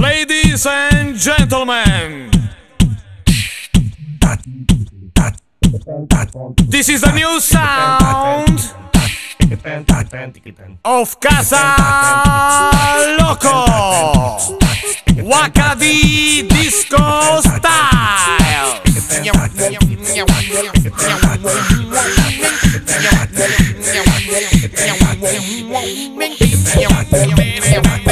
Ladies and gentlemen, this is the new sound of Casa Loco Wakadi Disco Style.